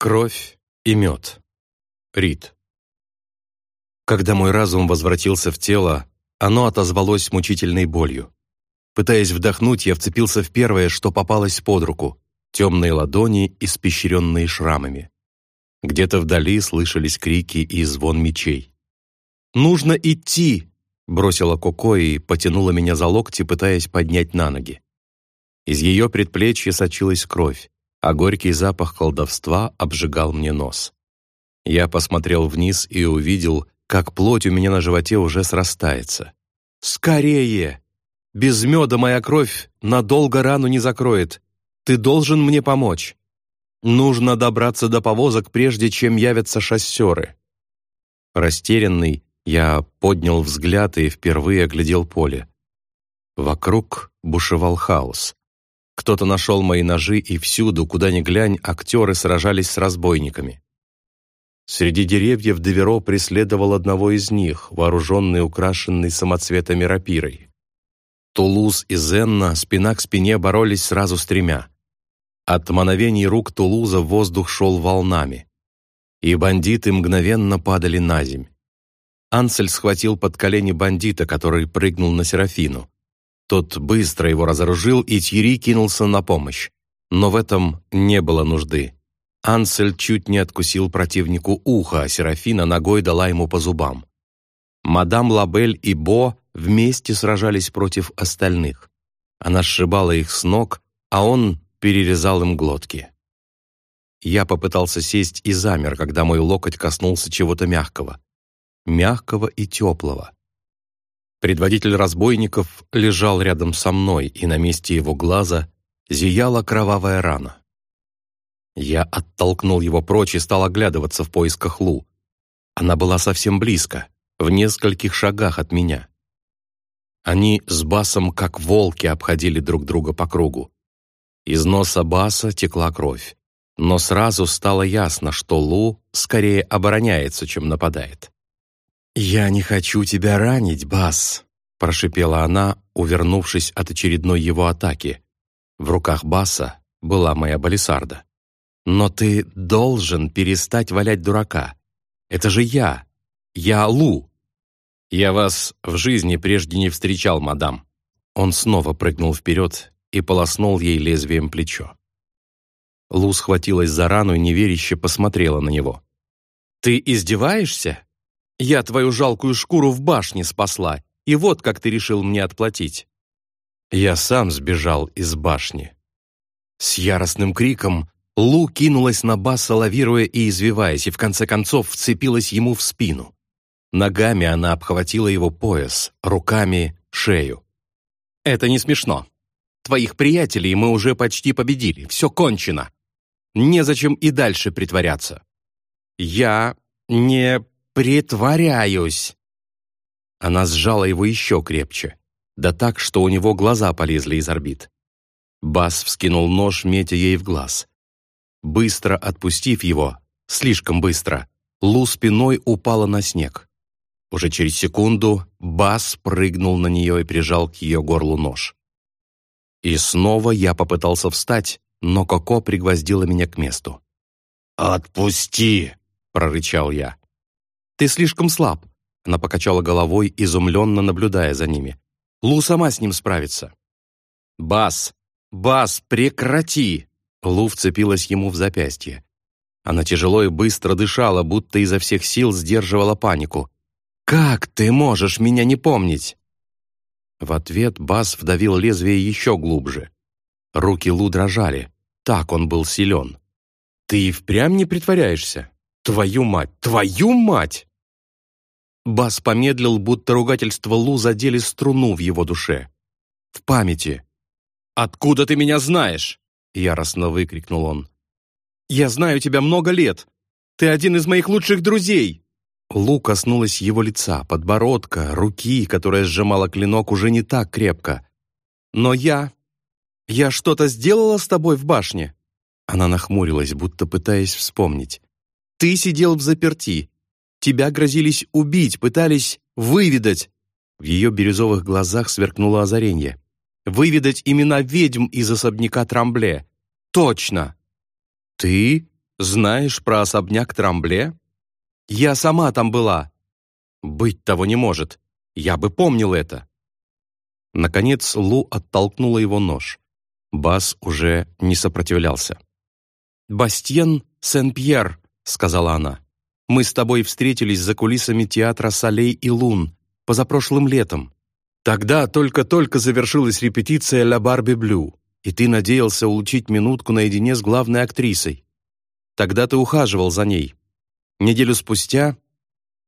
Кровь и мед. Рид. Когда мой разум возвратился в тело, оно отозвалось мучительной болью. Пытаясь вдохнуть, я вцепился в первое, что попалось под руку — темные ладони, испещренные шрамами. Где-то вдали слышались крики и звон мечей. «Нужно идти!» — бросила Коко и потянула меня за локти, пытаясь поднять на ноги. Из ее предплечья сочилась кровь а горький запах колдовства обжигал мне нос. Я посмотрел вниз и увидел, как плоть у меня на животе уже срастается. «Скорее! Без меда моя кровь надолго рану не закроет. Ты должен мне помочь. Нужно добраться до повозок, прежде чем явятся шоссеры». Растерянный, я поднял взгляд и впервые оглядел поле. Вокруг бушевал хаос. Кто-то нашел мои ножи, и всюду, куда ни глянь, актеры сражались с разбойниками. Среди деревьев Деверо преследовал одного из них, вооруженный украшенный самоцветами рапирой. Тулуз и Зенна спина к спине боролись сразу с тремя. От мановений рук Тулуза воздух шел волнами. И бандиты мгновенно падали на земь. Ансель схватил под колени бандита, который прыгнул на Серафину. Тот быстро его разоружил, и Тьерри кинулся на помощь. Но в этом не было нужды. Ансель чуть не откусил противнику ухо, а Серафина ногой дала ему по зубам. Мадам Лабель и Бо вместе сражались против остальных. Она сшибала их с ног, а он перерезал им глотки. Я попытался сесть и замер, когда мой локоть коснулся чего-то мягкого. Мягкого и теплого. Предводитель разбойников лежал рядом со мной, и на месте его глаза зияла кровавая рана. Я оттолкнул его прочь и стал оглядываться в поисках Лу. Она была совсем близко, в нескольких шагах от меня. Они с Басом, как волки, обходили друг друга по кругу. Из носа Баса текла кровь. Но сразу стало ясно, что Лу скорее обороняется, чем нападает. «Я не хочу тебя ранить, Бас», — прошипела она, увернувшись от очередной его атаки. В руках Баса была моя балисарда. «Но ты должен перестать валять дурака. Это же я. Я Лу». «Я вас в жизни прежде не встречал, мадам». Он снова прыгнул вперед и полоснул ей лезвием плечо. Лу схватилась за рану и неверяще посмотрела на него. «Ты издеваешься?» Я твою жалкую шкуру в башне спасла, и вот как ты решил мне отплатить». Я сам сбежал из башни. С яростным криком Лу кинулась на Баса, лавируя и извиваясь, и в конце концов вцепилась ему в спину. Ногами она обхватила его пояс, руками — шею. «Это не смешно. Твоих приятелей мы уже почти победили, все кончено. Незачем и дальше притворяться. Я не «Притворяюсь!» Она сжала его еще крепче, да так, что у него глаза полезли из орбит. Бас вскинул нож, метя ей в глаз. Быстро отпустив его, слишком быстро, Лу спиной упала на снег. Уже через секунду Бас прыгнул на нее и прижал к ее горлу нож. И снова я попытался встать, но Коко пригвоздила меня к месту. «Отпусти!» — прорычал я. «Ты слишком слаб», — она покачала головой, изумленно наблюдая за ними. «Лу сама с ним справится». «Бас! Бас, прекрати!» Лу вцепилась ему в запястье. Она тяжело и быстро дышала, будто изо всех сил сдерживала панику. «Как ты можешь меня не помнить?» В ответ Бас вдавил лезвие еще глубже. Руки Лу дрожали. Так он был силен. «Ты и впрямь не притворяешься? Твою мать! Твою мать!» Бас помедлил, будто ругательство Лу задели струну в его душе. В памяти. «Откуда ты меня знаешь?» — яростно выкрикнул он. «Я знаю тебя много лет. Ты один из моих лучших друзей!» Лу коснулась его лица, подбородка, руки, которая сжимала клинок уже не так крепко. «Но я... Я что-то сделала с тобой в башне?» Она нахмурилась, будто пытаясь вспомнить. «Ты сидел в заперти, Тебя грозились убить, пытались выведать». В ее бирюзовых глазах сверкнуло озарение. «Выведать имена ведьм из особняка Трамбле. Точно!» «Ты?» Знаешь про особняк Трамбле? Я сама там была. Быть того не может. Я бы помнил это. Наконец Лу оттолкнула его нож. Бас уже не сопротивлялся. «Бастьен Сен-Пьер», — сказала она. «Мы с тобой встретились за кулисами театра «Солей и лун» позапрошлым летом. Тогда только-только завершилась репетиция «Ля Барби Блю», и ты надеялся улучить минутку наедине с главной актрисой. Тогда ты ухаживал за ней. Неделю спустя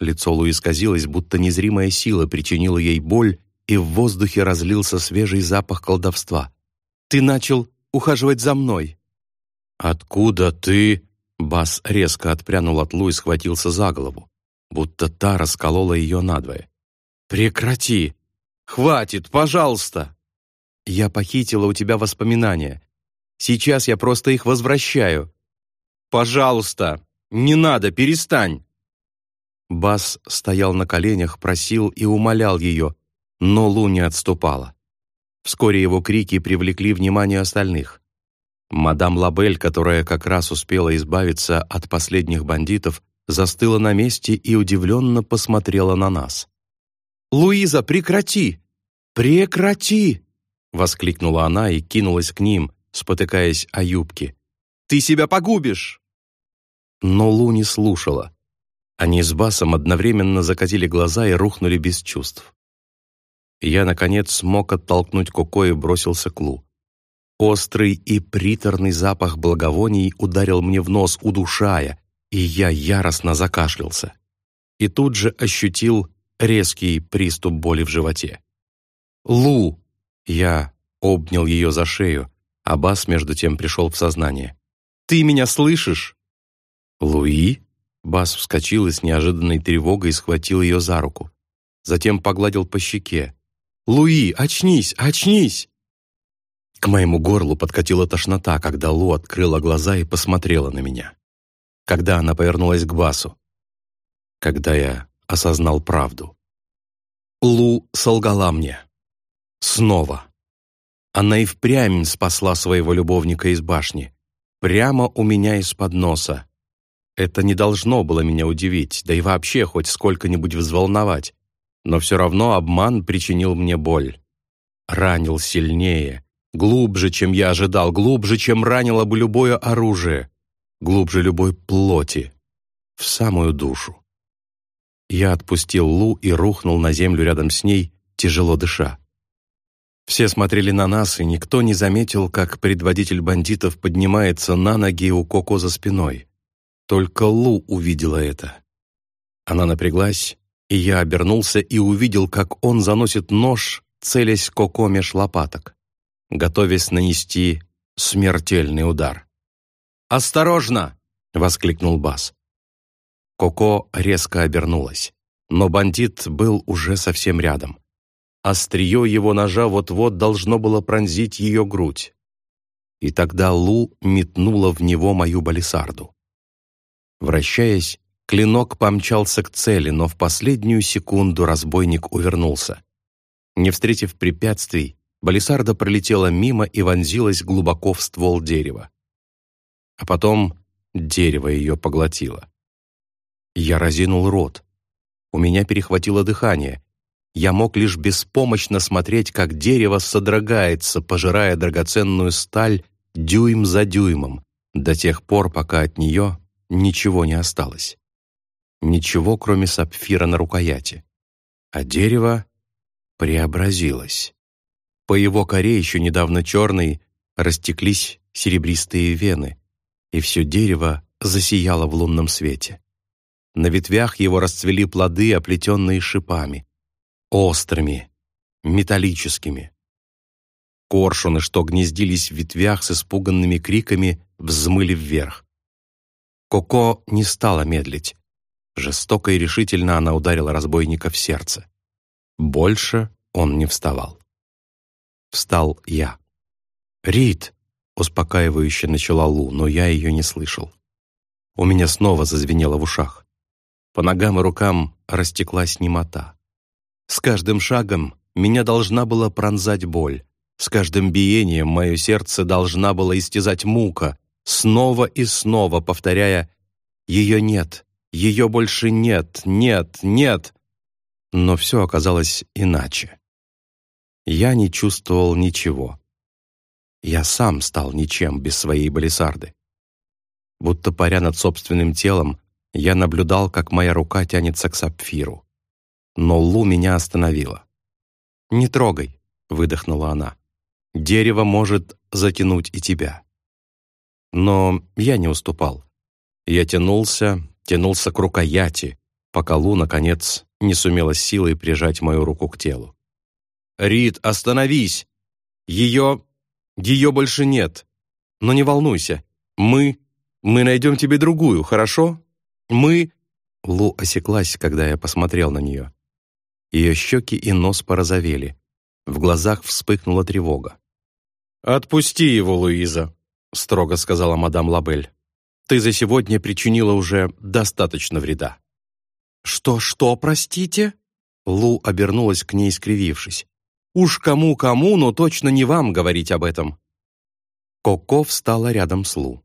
лицо Луи сказилось, будто незримая сила причинила ей боль, и в воздухе разлился свежий запах колдовства. «Ты начал ухаживать за мной». «Откуда ты?» Бас резко отпрянул от Лу и схватился за голову, будто та расколола ее надвое. «Прекрати! Хватит, пожалуйста!» «Я похитила у тебя воспоминания. Сейчас я просто их возвращаю. Пожалуйста, не надо, перестань!» Бас стоял на коленях, просил и умолял ее, но Лу не отступала. Вскоре его крики привлекли внимание остальных. Мадам Лабель, которая как раз успела избавиться от последних бандитов, застыла на месте и удивленно посмотрела на нас. «Луиза, прекрати! Прекрати!» — воскликнула она и кинулась к ним, спотыкаясь о юбки. Ты себя погубишь!» Но Лу не слушала. Они с Басом одновременно закатили глаза и рухнули без чувств. Я, наконец, смог оттолкнуть Коко и бросился к Лу. Острый и приторный запах благовоний ударил мне в нос, удушая, и я яростно закашлялся. И тут же ощутил резкий приступ боли в животе. «Лу!» Я обнял ее за шею, а Бас между тем пришел в сознание. Ты меня слышишь?» «Луи?» Бас вскочил и с неожиданной тревогой схватил ее за руку. Затем погладил по щеке. «Луи, очнись, очнись!» К моему горлу подкатила тошнота, когда Лу открыла глаза и посмотрела на меня. Когда она повернулась к Басу. Когда я осознал правду. Лу солгала мне. Снова. Она и впрямь спасла своего любовника из башни прямо у меня из-под носа. Это не должно было меня удивить, да и вообще хоть сколько-нибудь взволновать. Но все равно обман причинил мне боль. Ранил сильнее, глубже, чем я ожидал, глубже, чем ранило бы любое оружие, глубже любой плоти, в самую душу. Я отпустил Лу и рухнул на землю рядом с ней, тяжело дыша. Все смотрели на нас, и никто не заметил, как предводитель бандитов поднимается на ноги у Коко за спиной. Только Лу увидела это. Она напряглась, и я обернулся и увидел, как он заносит нож, целясь Коко меж лопаток, готовясь нанести смертельный удар. «Осторожно!» — воскликнул Бас. Коко резко обернулась, но бандит был уже совсем рядом. Острие его ножа вот-вот должно было пронзить ее грудь. И тогда Лу метнула в него мою балисарду. Вращаясь, клинок помчался к цели, но в последнюю секунду разбойник увернулся. Не встретив препятствий, балисарда пролетела мимо и вонзилась глубоко в ствол дерева. А потом дерево ее поглотило. Я разинул рот. У меня перехватило дыхание, я мог лишь беспомощно смотреть, как дерево содрогается, пожирая драгоценную сталь дюйм за дюймом, до тех пор, пока от нее ничего не осталось. Ничего, кроме сапфира на рукояти. А дерево преобразилось. По его коре, еще недавно черной, растеклись серебристые вены, и все дерево засияло в лунном свете. На ветвях его расцвели плоды, оплетенные шипами острыми, металлическими. Коршуны, что гнездились в ветвях с испуганными криками, взмыли вверх. Коко не стала медлить. Жестоко и решительно она ударила разбойника в сердце. Больше он не вставал. Встал я. «Рит!» — успокаивающе начала Лу, но я ее не слышал. У меня снова зазвенело в ушах. По ногам и рукам растеклась немота. С каждым шагом меня должна была пронзать боль. С каждым биением мое сердце должна была истязать мука. снова и снова повторяя «Ее нет, ее больше нет, нет, нет». Но все оказалось иначе. Я не чувствовал ничего. Я сам стал ничем без своей балисарды. Будто паря над собственным телом, я наблюдал, как моя рука тянется к сапфиру. Но Лу меня остановила. «Не трогай», — выдохнула она. «Дерево может затянуть и тебя». Но я не уступал. Я тянулся, тянулся к рукояти, пока Лу, наконец, не сумела силой прижать мою руку к телу. «Рид, остановись! Ее... ее больше нет. Но не волнуйся, мы... мы найдем тебе другую, хорошо? Мы...» Лу осеклась, когда я посмотрел на нее. Ее щеки и нос порозовели. В глазах вспыхнула тревога. «Отпусти его, Луиза», — строго сказала мадам Лабель. «Ты за сегодня причинила уже достаточно вреда». «Что-что, простите?» Лу обернулась к ней, скривившись. «Уж кому-кому, но точно не вам говорить об этом». Коко встала рядом с Лу.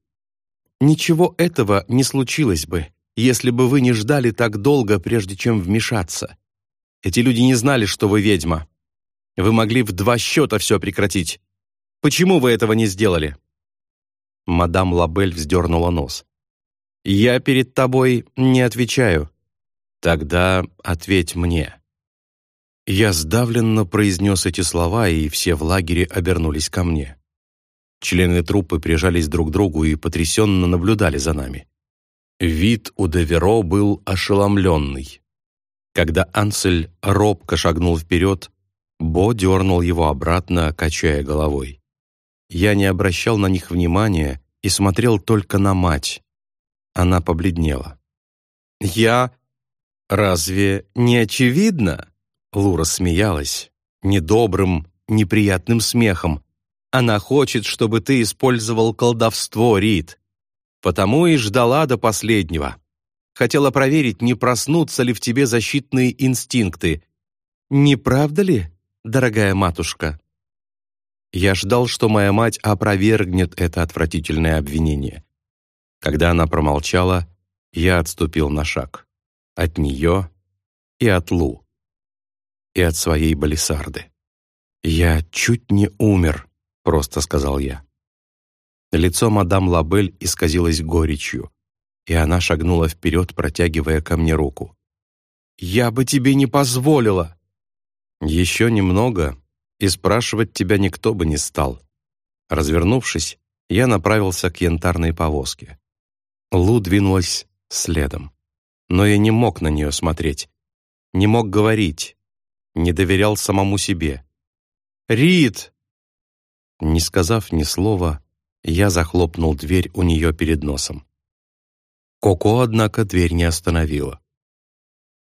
«Ничего этого не случилось бы, если бы вы не ждали так долго, прежде чем вмешаться. Эти люди не знали, что вы ведьма. Вы могли в два счета все прекратить. Почему вы этого не сделали?» Мадам Лабель вздернула нос. «Я перед тобой не отвечаю. Тогда ответь мне». Я сдавленно произнес эти слова, и все в лагере обернулись ко мне. Члены труппы прижались друг к другу и потрясенно наблюдали за нами. Вид у Деверо был ошеломленный. Когда Ансель робко шагнул вперед, Бо дернул его обратно, качая головой. Я не обращал на них внимания и смотрел только на мать. Она побледнела. «Я... разве не очевидно?» Лура смеялась, недобрым, неприятным смехом. «Она хочет, чтобы ты использовал колдовство, Рид. Потому и ждала до последнего. Хотела проверить, не проснутся ли в тебе защитные инстинкты. Не правда ли, дорогая матушка?» Я ждал, что моя мать опровергнет это отвратительное обвинение. Когда она промолчала, я отступил на шаг. От нее и от Лу. И от своей балисарды. «Я чуть не умер», — просто сказал я. Лицо мадам Лабель исказилось горечью, и она шагнула вперед, протягивая ко мне руку. «Я бы тебе не позволила!» «Еще немного, и спрашивать тебя никто бы не стал». Развернувшись, я направился к янтарной повозке. Лу двинулась следом. Но я не мог на нее смотреть, не мог говорить, не доверял самому себе. «Рид!» Не сказав ни слова, я захлопнул дверь у нее перед носом. Коко, однако, дверь не остановила.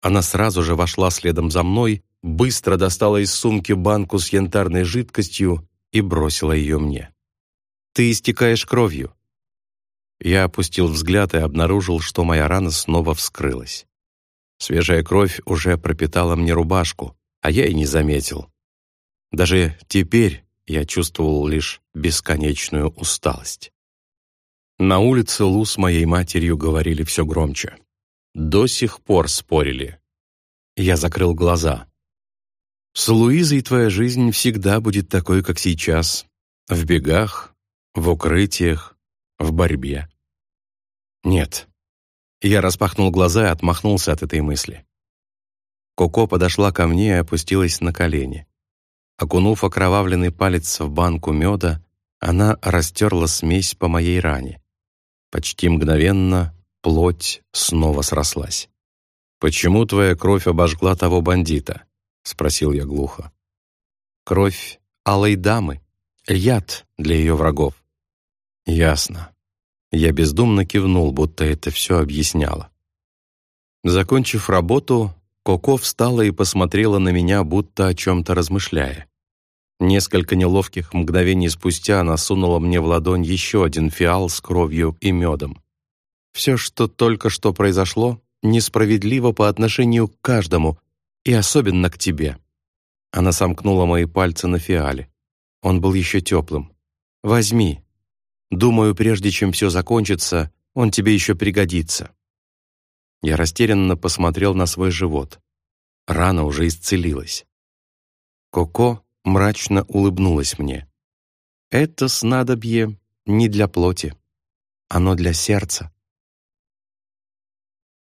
Она сразу же вошла следом за мной, быстро достала из сумки банку с янтарной жидкостью и бросила ее мне. «Ты истекаешь кровью». Я опустил взгляд и обнаружил, что моя рана снова вскрылась. Свежая кровь уже пропитала мне рубашку, а я и не заметил. Даже теперь я чувствовал лишь бесконечную усталость. На улице Лу с моей матерью говорили все громче. До сих пор спорили. Я закрыл глаза. С Луизой твоя жизнь всегда будет такой, как сейчас. В бегах, в укрытиях, в борьбе. Нет. Я распахнул глаза и отмахнулся от этой мысли. Коко подошла ко мне и опустилась на колени. Окунув окровавленный палец в банку меда, она растерла смесь по моей ране. Почти мгновенно плоть снова срослась. «Почему твоя кровь обожгла того бандита?» — спросил я глухо. «Кровь алой дамы, яд для ее врагов». «Ясно». Я бездумно кивнул, будто это все объясняло. Закончив работу, Коко встала и посмотрела на меня, будто о чем-то размышляя. Несколько неловких мгновений спустя она сунула мне в ладонь еще один фиал с кровью и медом. Все, что только что произошло, несправедливо по отношению к каждому, и особенно к тебе. Она сомкнула мои пальцы на фиале. Он был еще теплым. Возьми. Думаю, прежде чем все закончится, он тебе еще пригодится». Я растерянно посмотрел на свой живот. Рана уже исцелилась. Коко мрачно улыбнулась мне. «Это снадобье не для плоти. Оно для сердца.